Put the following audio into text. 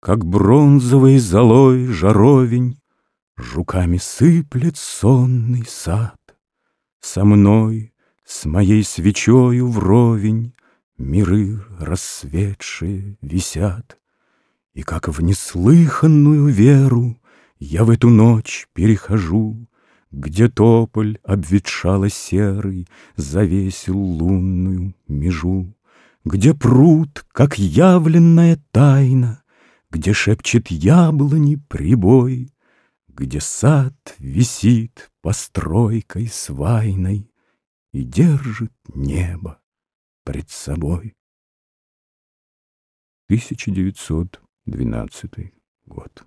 Как бронзовый золой жаровень Жуками сыплет сонный сад. Со мной, с моей свечою вровень Миры рассветшие висят. И как в неслыханную веру Я в эту ночь перехожу, Где тополь обветшало серый Завесил лунную межу, Где пруд, как явленная тайна, Где шепчет яблони прибой, Где сад висит постройкой свайной И держит небо пред собой. 1912 год.